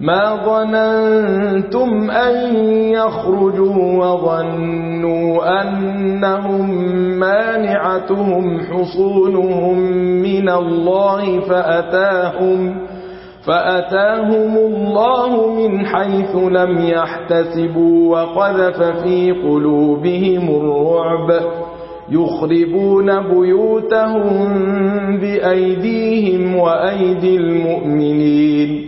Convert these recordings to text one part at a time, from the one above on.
ما ظننتم أن يخرجوا وظنوا أنهم مانعتهم حُصُونُهُم من الله فأتاهم فأتاهم الله من حيث لم يحتسبوا وقذف في قلوبهم الرعب يخربون بيوتهم بأيديهم وأيدي المؤمنين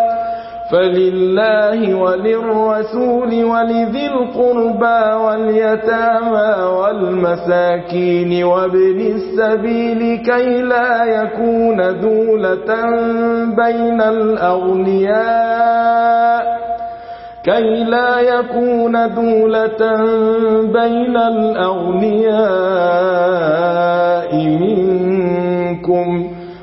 فلله وللرسول ولذي القربى واليتامى والمساكين وابن السبيل كي لا يكون دولة بين الأغنياء كي لا يكون دولة بين الأغنياء منكم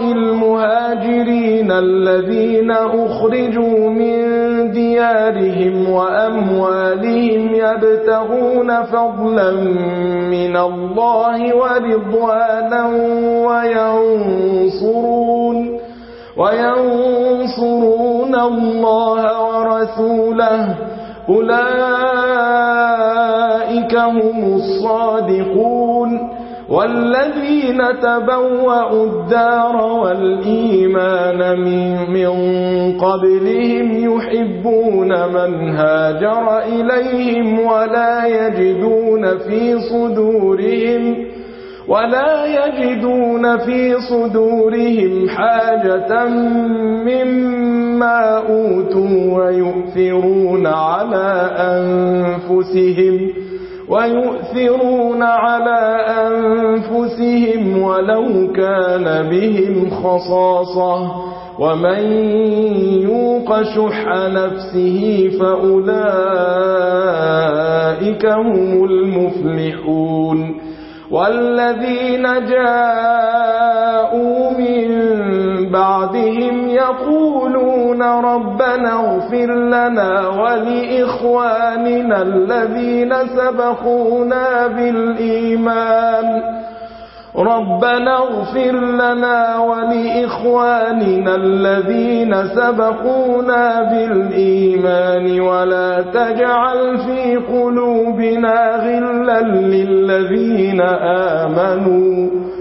المهاجرين الذين أخرجوا من ديارهم وأموالهم يبتغون فضلا من الله ورضوانا وينصرون وينصرون الله ورسوله. أولئك هم الصادقون. والذين تبوأوا الدار والإيمان من, من قبلهم يحبون من هاجر إليهم ولا يجدون في صدورهم ولا يجدون في صدورهم حاجة مما أوتوا ويؤثرون على أنفسهم ويؤثرون على أنفسهم ولو كان بهم خصاصة ومن يوق شح نفسه فأولئك هم المفلحون والذين جاءوا من بعدهم يقولون ربنا اغفر لنا ولإخواننا الذين سبقونا بالإيمان ربنا اغفر لنا ولإخواننا الذين سبقونا بالإيمان ولا تجعل في قلوبنا غلا للذين آمنوا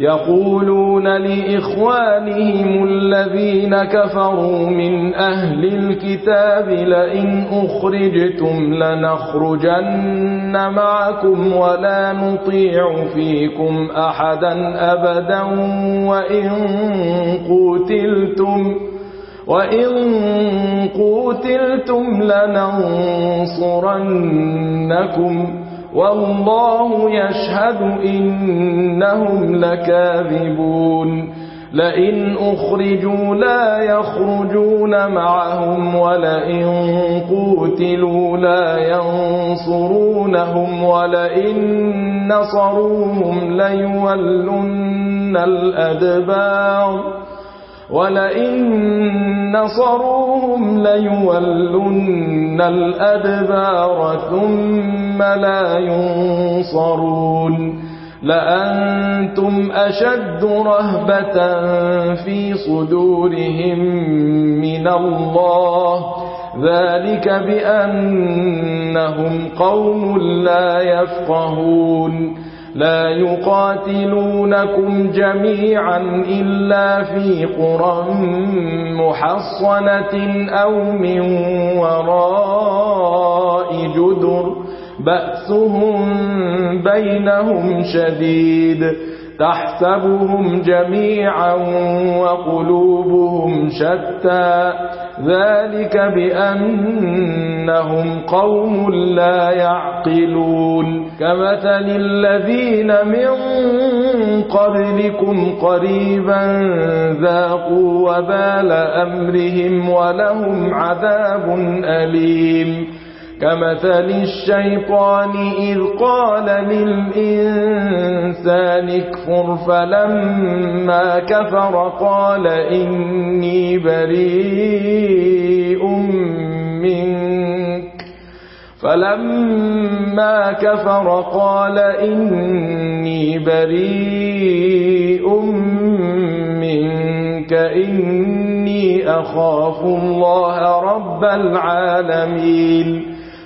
يقولون لإخوانهم الذين كفروا من أهل الكتاب لئن أخرجتم لنخرجن معكم ولا نطيع فيكم أحدا أبدا وإن قتلتم وَإِن قُوتِلْتُمْ لَنَنصُرَنَّكُمْ والله يشهد إنهم لكاذبون. لئن أخرجوا لا يخرجون معهم ولئن قوتلوا لا ينصرونهم ولئن نصروهم ليولن الأدبار. وَلَئِن نَّصَرُوهُمْ لَيُوَلُّنَّ الْأَدْبَارَ ثُمَّ لَا يُنصَرُونَ لأنتم أشد رهبة في صدورهم من الله ذلك بأنهم قوم لا يفقهون لا يقاتلونكم جميعا إلا في قرى محصنة أو من وراء جدر بأسهم بينهم شديد. تحسبهم جميعا وقلوبهم شتى. ذلك بأنهم قوم لا يعقلون. كمثل الذين من قبلكم قريبا ذاقوا وبال أمرهم ولهم عذاب أليم. كمثل الشيطان إذ قال للإنسان اكفر فلما كفر قال إني بريء منك. فلما كفر قال إني بريء منك. إني أخاف الله رب العالمين.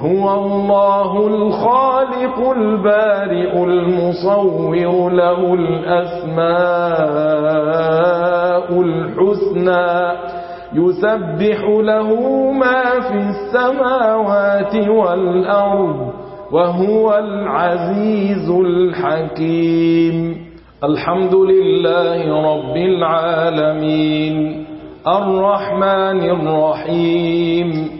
هو الله الخالق البارئ المصور له الأسماء الحسنى يسبح له ما في السماوات والأرض وهو العزيز الحكيم. الحمد لله رب العالمين. الرحمن الرحيم.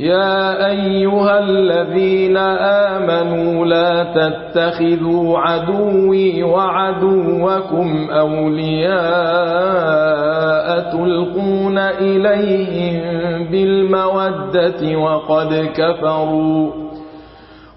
يا أيها الذين آمنوا لا تتخذوا عدوي وعدوكم أولياء تلقون إليهم بالمودة وقد كفروا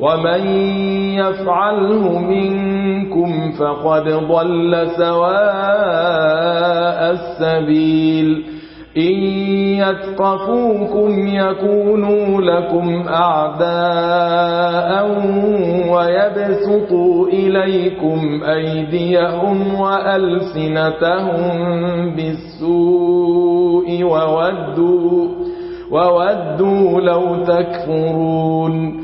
ومن يفعله منكم فقد ضل سواء السبيل إن يتقفوكم يكونوا لكم أعداء ويبسطوا إليكم أيديهم وألسنتهم بالسوء وودوا, وودوا لو تكفرون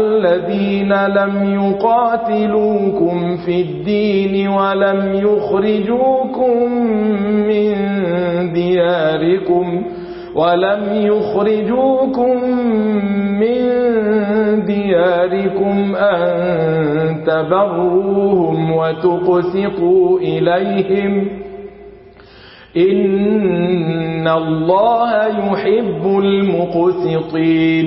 الذين لم يقاتلوكم في الدين ولم يخرجوكم من دياركم ولم يخرجوكم من دياركم أن تبروهم وتقسطوا إليهم إن الله يحب المقسطين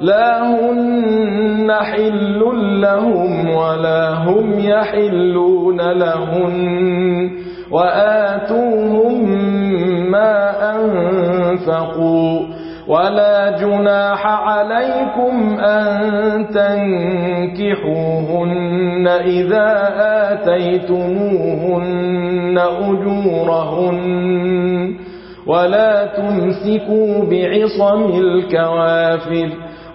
لا هن حل لهم ولا هم يحلون لهن وآتوهم ما أنفقوا ولا جناح عليكم أن تنكحوهن إذا آتيتموهن أجورهن ولا تمسكوا بعصم الكوافر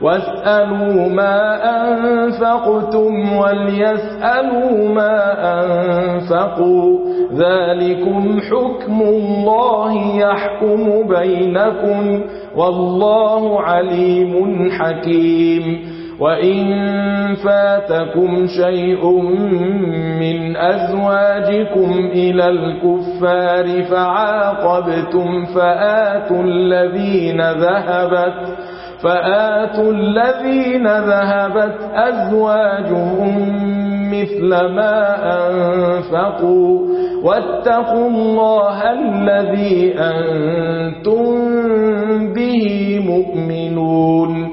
واسألوا ما أنفقتم وليسألوا ما أنفقوا ذلكم حكم الله يحكم بينكم والله عليم حكيم وَإِن فَاتَكُمْ شَيْءٌ مِّنْ أَزْوَاجِكُمْ إِلَى الْكُفَّارِ فَعَاقَبْتُمْ فَآتُوا الَّذِينَ ذَهَبَتْ فآتوا الذين ذهبت أزواجهم مثل ما أنفقوا واتقوا الله الذي أنتم به مؤمنون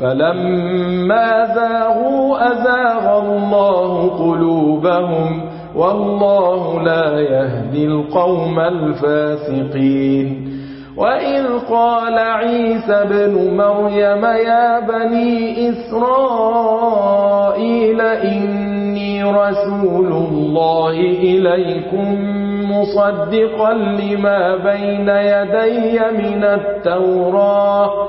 فلما زاغوا أزاغ الله قلوبهم والله لا يهدي القوم الفاسقين. وإذ قال عيسى بن مريم يا بني إسرائيل إني رسول الله إليكم مصدقا لما بين يدي من التوراة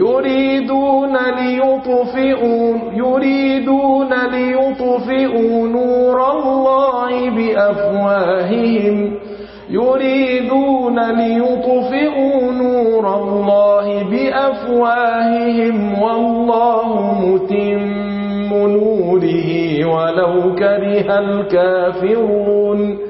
يريدون ليطفئوا يريدون ليطفئوا نور الله بأفواههم. يريدون ليطفئوا نور الله بأفواههم. والله متم نوره ولو كره الكافرون.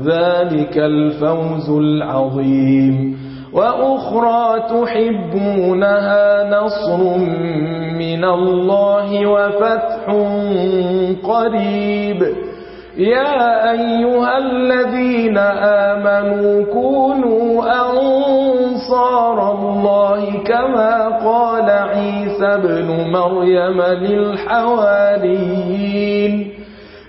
ذلك الفوز العظيم وأخرى تحبونها نصر من الله وفتح قريب يا أيها الذين آمنوا كونوا أنصار الله كما قال عيسى بن مريم للحواليين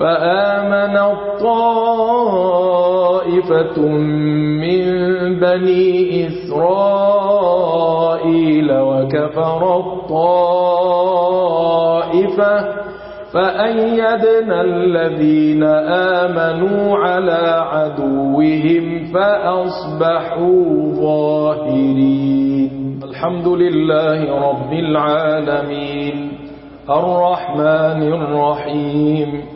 فآمن الطائفة من بني إسرائيل وكفر الطائفة فأيدنا الذين آمنوا على عدوهم فأصبحوا ظاهرين. الحمد لله رب العالمين. الرحمن الرحيم.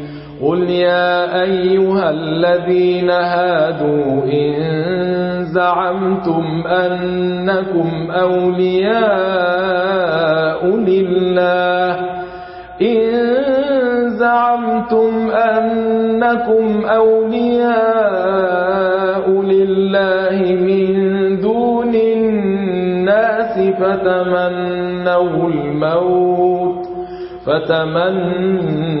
قل يا أيها الذين هادوا إن زعمتم أنكم أولياء لله إن زعمتم أنكم أولياء لله من دون الناس فتمنوا الموت فتمنوا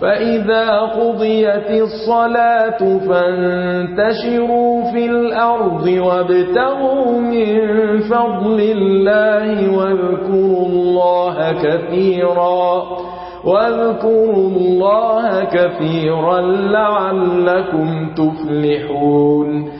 فَإِذَا قُضِيَتِ الصَّلَاةُ فَانْتَشِرُوا فِي الْأَرْضِ وَابْتَغُوا مِنْ فَضْلِ اللَّهِ وَاذْكُرُوا اللَّهَ كَثِيرًا وَاذْكُرُوا اللَّهَ كَثِيرًا لَعَلَّكُمْ تُفْلِحُونَ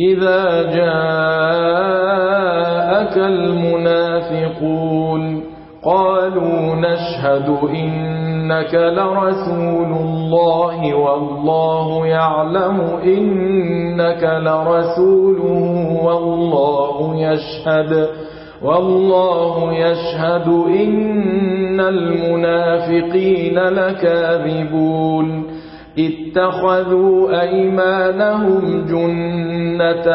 إذا جاءك المنافقون قالوا نشهد إنك لرسول الله والله يعلم إنك لرسوله والله يشهد والله يشهد إن المنافقين لكاذبون اتخذوا أيمانهم جنة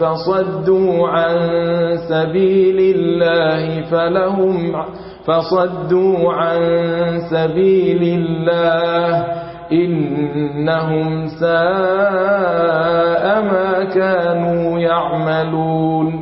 فصدوا عن سبيل الله فلهم فصدوا عن سبيل الله إنهم ساء ما كانوا يعملون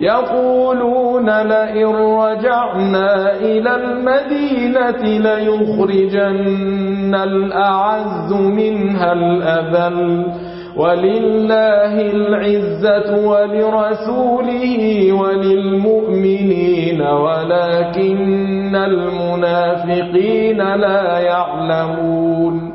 يقولون لئن رجعنا إلى المدينة ليخرجن الأعز منها الأذل ولله العزة ولرسوله وللمؤمنين ولكن المنافقين لا يعلمون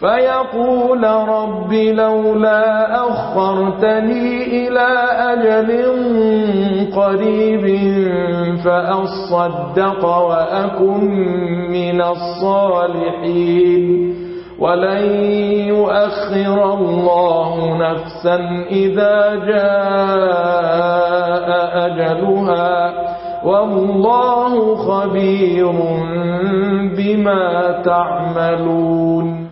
فيقول رب لولا أخرتني إلى أجل قريب فأصدق وأكن من الصالحين ولن يؤخر الله نفسا إذا جاء أجلها والله خبير بما تعملون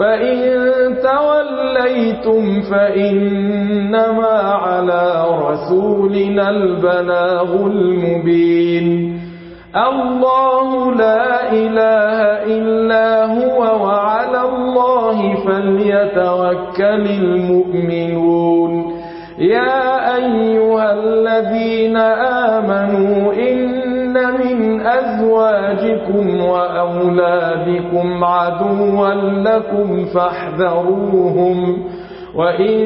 فإن توليتم فإنما على رسولنا البلاغ المبين الله لا إله إلا هو وعلى الله فليتوكل المؤمنون يا أيها الذين آمنوا إن أزواجكم وأولادكم عدوا لكم فاحذروهم وإن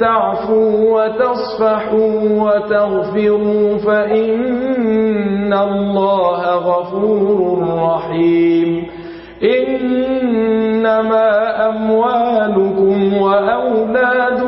تعفوا وتصفحوا وتغفروا فإن الله غفور رحيم إنما أموالكم وأولادكم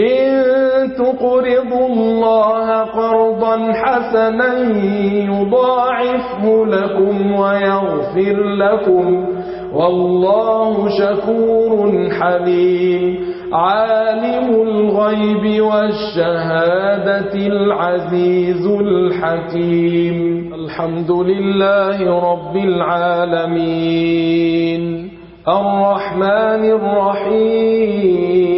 إن تقرضوا الله قرضا حسنا يضاعفه لكم ويغفر لكم والله شكور حليم. عالم الغيب والشهادة العزيز الحكيم. الحمد لله رب العالمين. الرحمن الرحيم.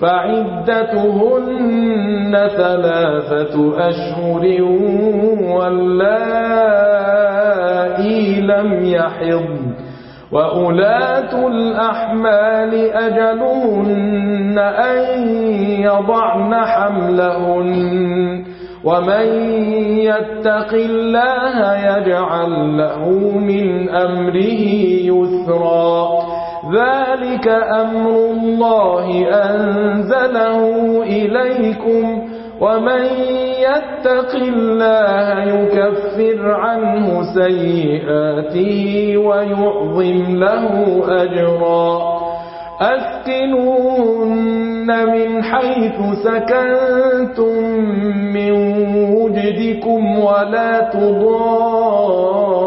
فعدتهن ثلاثة أشهر واللائي لم يحض وأولاة الأحمال أجلهن أن يضعن حملهن ومن يتق الله يجعل له من أمره يسرا ذلك أمر الله أنزله إليكم ومن يتق الله يكفر عنه سيئاته ويعظم له أجرا أسكنون من حيث سكنتم من وجدكم ولا تضار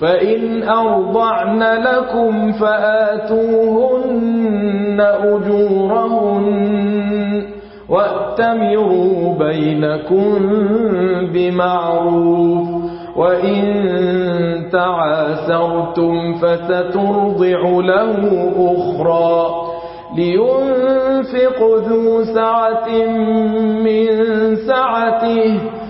فإن أرضعن لكم فآتوهن أجورهن وأتمروا بينكم بمعروف وإن تَعَاسَرْتُمْ فسترضع له أخرى لينفق ذو سعة من سعته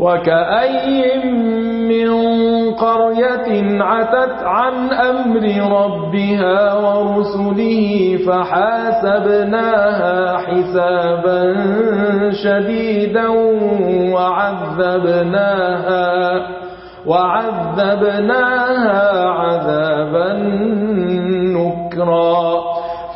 وكأي من قرية عتت عن أمر ربها ورسله فحاسبناها حسابا شديدا وعذبناها وعذبناها عذابا نكرا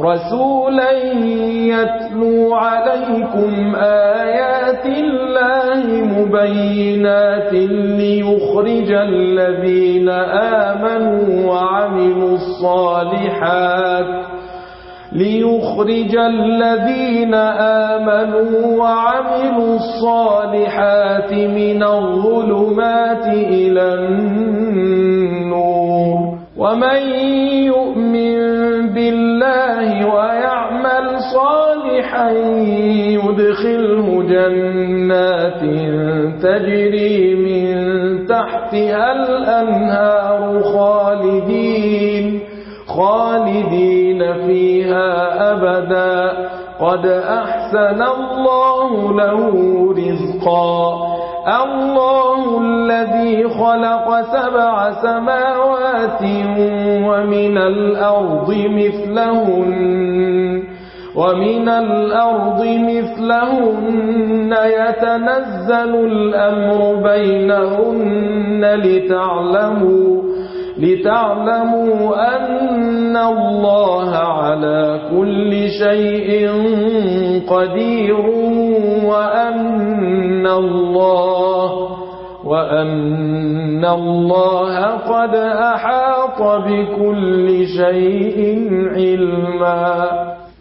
رسولا يتلو عليكم آيات الله مبينات ليخرج الذين آمنوا وعملوا الصالحات ليخرج الذين آمنوا وعملوا الصالحات من الظلمات إلى النور. ومن يؤمن حَيٌّ يُدْخِلُ جنات تجري من تحتها الأنهار خالدين خالدين فيها أبدا. قد أحسن الله له رزقا. الله الذي خلق سبع سماوات ومن الأرض مثلهن. ومن الأرض مثلهن يتنزل الأمر بينهن لتعلموا لتعلموا أن الله على كل شيء قدير وأن الله وأن الله قد أحاط بكل شيء علماً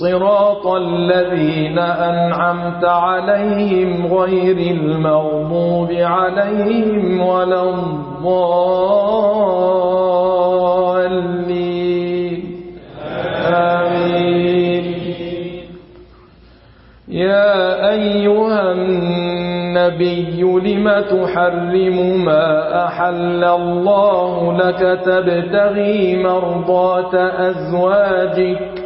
صراط الذين أنعمت عليهم غير المغضوب عليهم ولا الضالين. آمين. يا أيها النبي لم تحرم ما أحل الله لك تبتغي مرضات أزواجك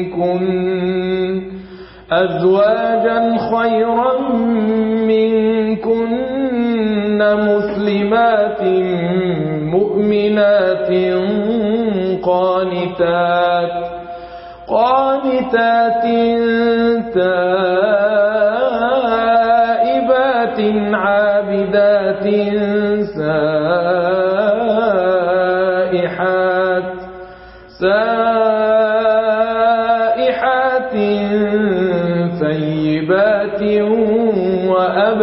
منكن أزواجا خيرا منكن مسلمات مؤمنات قانتات قانتات تات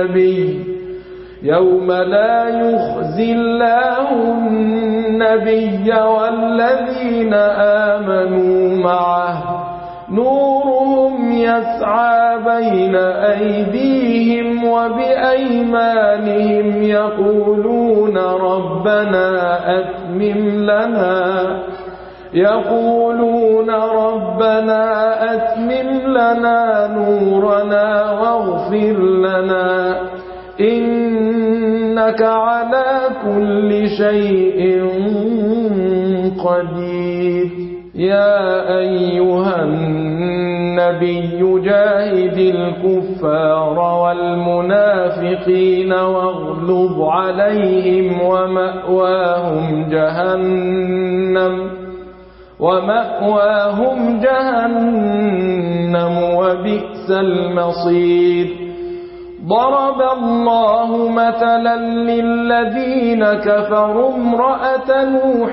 النبي يوم لا يخزي الله النبي والذين آمنوا معه. نورهم يسعى بين أيديهم وبأيمانهم. يقولون ربنا أتمم لنا يقولون ربنا أتمن لنا نورنا واغفر لنا. إنك على كل شيء قدير. يا أيها النبي جاهد الكفار والمنافقين واغلب عليهم ومأواهم جهنم. ومأواهم جهنم وبئس المصير ضرب الله مثلا للذين كفروا امرأة نوح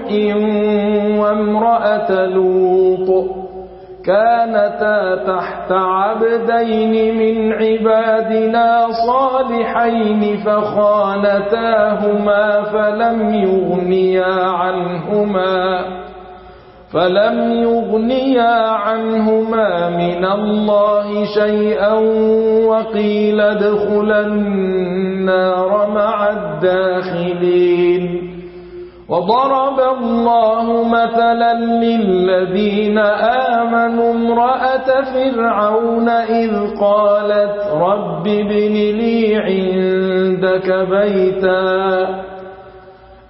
وامرأة لوط كانتا تحت عبدين من عبادنا صالحين فخانتاهما فلم يغنيا عنهما فلم يغنيا عنهما من الله شيئا وقيل ادخلا النار مع الداخلين وضرب الله مثلا للذين آمنوا امرأة فرعون إذ قالت رب بن لي عندك بيتاً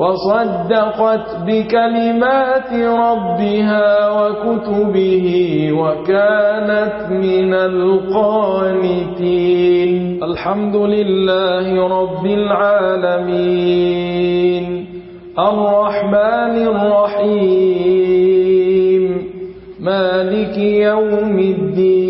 وصدقت بكلمات ربها وكتبه وكانت من القانتين. الحمد لله رب العالمين. الرحمن الرحيم. مالك يوم الدين.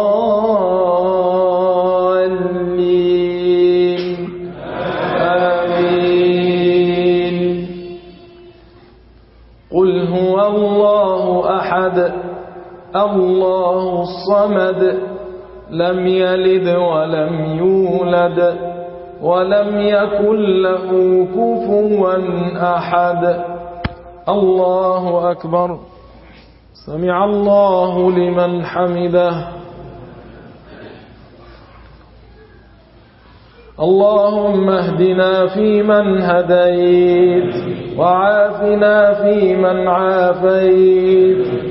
لم يلد ولم يولد ولم يكن له كفوا أحد. الله أكبر. سمع الله لمن حمده. اللهم اهدنا فيمن هديت وعافنا فيمن عافيت.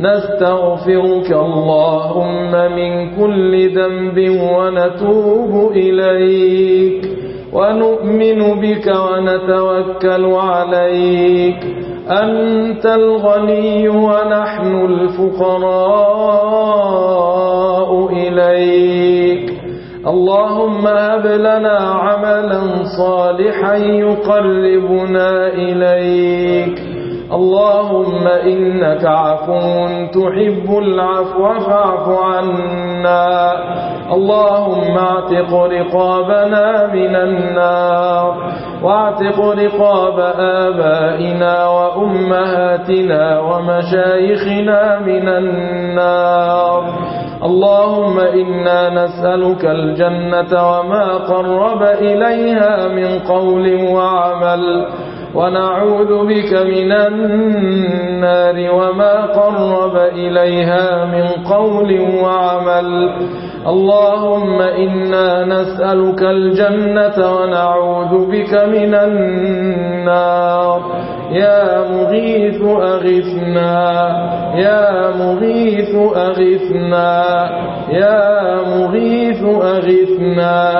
نستغفرك اللهم من كل ذنب ونتوب إليك ونؤمن بك ونتوكل عليك أنت الغني ونحن الفقراء إليك اللهم هب لنا عملا صالحا يقربنا إليك اللهم إنك عفو تحب العفو فاعف عنا. اللهم اعتق رقابنا من النار. واعتق رقاب آبائنا وأمهاتنا ومشايخنا من النار. اللهم إنا نسألك الجنة وما قرب إليها من قول وعمل. ونعوذ بك من النار وما قرب إليها من قول وعمل. اللهم إنا نسألك الجنة ونعوذ بك من النار. يا مغيث أغثنا. يا مغيث أغثنا. يا مغيث أغثنا.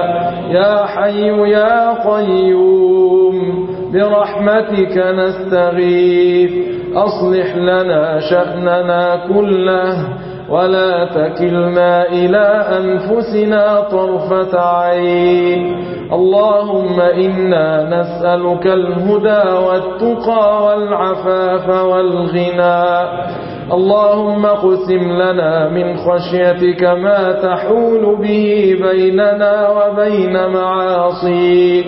يا حي يا قيوم. برحمتك نستغيث. أصلح لنا شأننا كله. ولا تكلنا إلى أنفسنا طرفة عين. اللهم إنا نسألك الهدى والتقى والعفاف والغنى. اللهم اقسم لنا من خشيتك ما تحول به بيننا وبين معاصيك.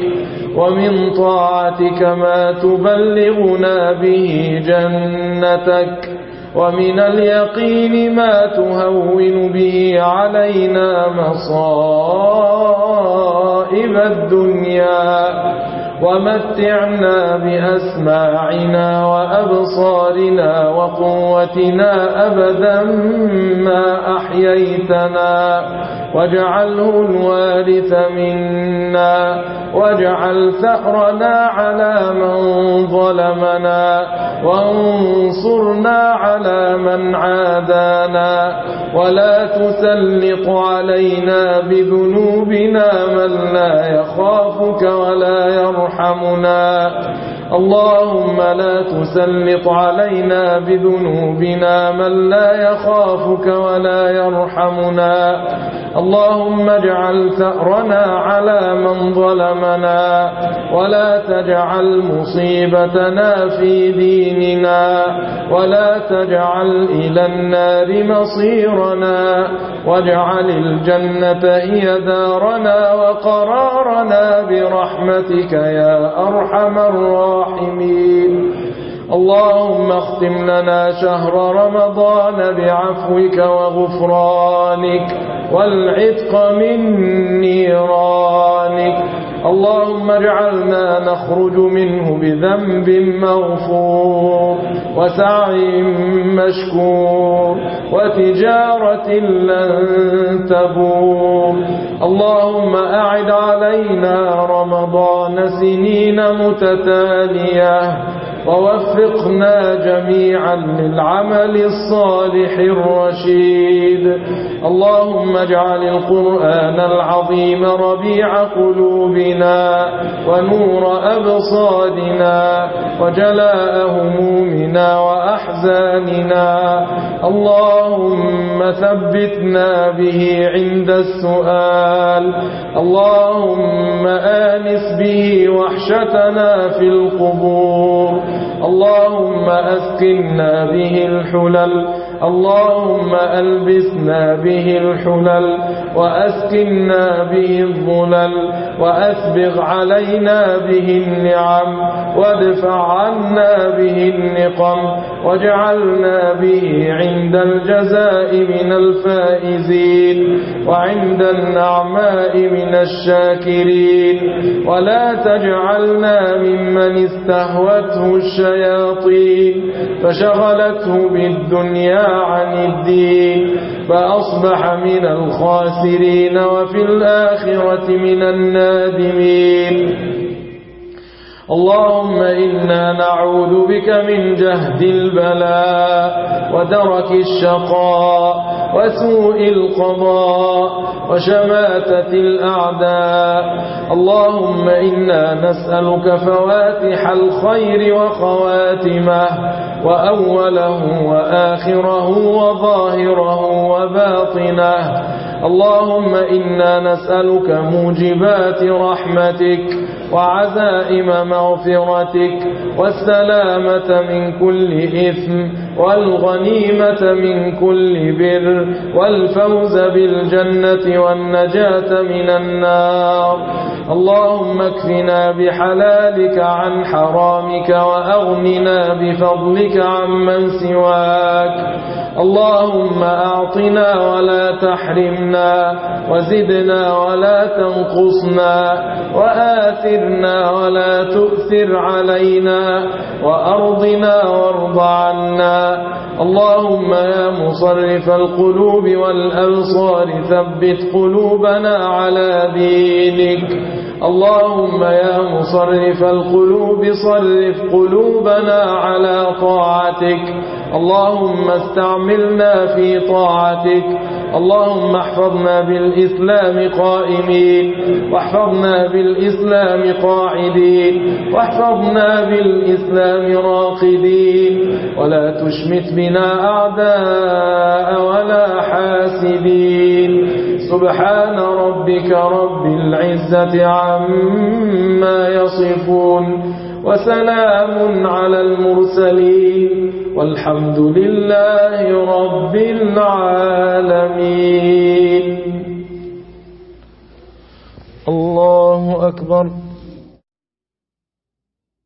ومن طاعتك ما تبلغنا به جنتك. ومن اليقين ما تهون به علينا مصائب الدنيا ومتعنا بأسماعنا وأبصارنا وقوتنا أبدا ما أحييتنا واجعله الوارث منا واجعل ثأرنا على من ظلمنا وانصرنا على من عادانا ولا تسلق علينا بذنوبنا من لا يخافك ولا يرحمنا. اللهم لا تسلط علينا بذنوبنا من لا يخافك ولا يرحمنا. اللهم اجعل ثأرنا على من ظلمنا ولا تجعل مصيبتنا في ديننا ولا تجعل إلى النار مصيرنا. واجعل الجنة هي دارنا وقرارنا برحمتك يا أرحم الراحمين. الراحمين. اللهم اختم لنا شهر رمضان بعفوك وغفرانك والعتق من نيرانك. اللهم اجعلنا نخرج منه بذنب مغفور وسعي مشكور وتجارة لن تبور. اللهم أعد علينا رمضان سنين متتالية. ووفقنا جميعا للعمل الصالح الرشيد. اللهم اجعل القرآن العظيم ربيع قلوبنا ونور أبصادنا وجلاء همومنا وأحزاننا. اللهم ثبتنا به عند السؤال. اللهم آنس به وحشتنا في القبور. اللهم أسكننا به الحلل اللهم ألبسنا به الحلل وأسكنا به الظلل وأسبغ علينا به النعم وادفع عنا به النقم واجعلنا به عند الجزاء من الفائزين وعند النعماء من الشاكرين ولا تجعلنا ممن استهوته الشياطين فشغلته بالدنيا عن الدين فأصبح من الخاسرين وفي الآخرة من النادمين. اللهم إنا نعوذ بك من جهد البلاء ودرك الشقاء وسوء القضاء وشماتة الأعداء. اللهم إنا نسألك فواتح الخير وخواتمه وأوله وآخره وظاهره وباطنه. اللهم إنا نسألك موجبات رحمتك وعزائم مغفرتك والسلامة من كل إثم والغنيمة من كل بر والفوز بالجنة والنجاة من النار. اللهم اكفنا بحلالك عن حرامك وأغننا بفضلك عمن سواك اللهم أعطنا ولا تحرمنا وزدنا ولا تنقصنا وآثرنا ولا تؤثر علينا وأرضنا وارض عنا اللهم يا مصرف القلوب والأبصار ثبت قلوبنا على دينك اللهم يا مصرف القلوب صرف قلوبنا على طاعتك اللهم استعملنا في طاعتك. اللهم احفظنا بالإسلام قائمين. واحفظنا بالإسلام قاعدين. واحفظنا بالإسلام راقدين. ولا تشمت بنا أعداء ولا حاسدين. سبحان ربك رب العزة عما يصفون. وسلام على المرسلين. والحمد لله رب العالمين الله أكبر